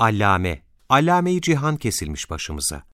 Allame, allame-i cihan kesilmiş başımıza.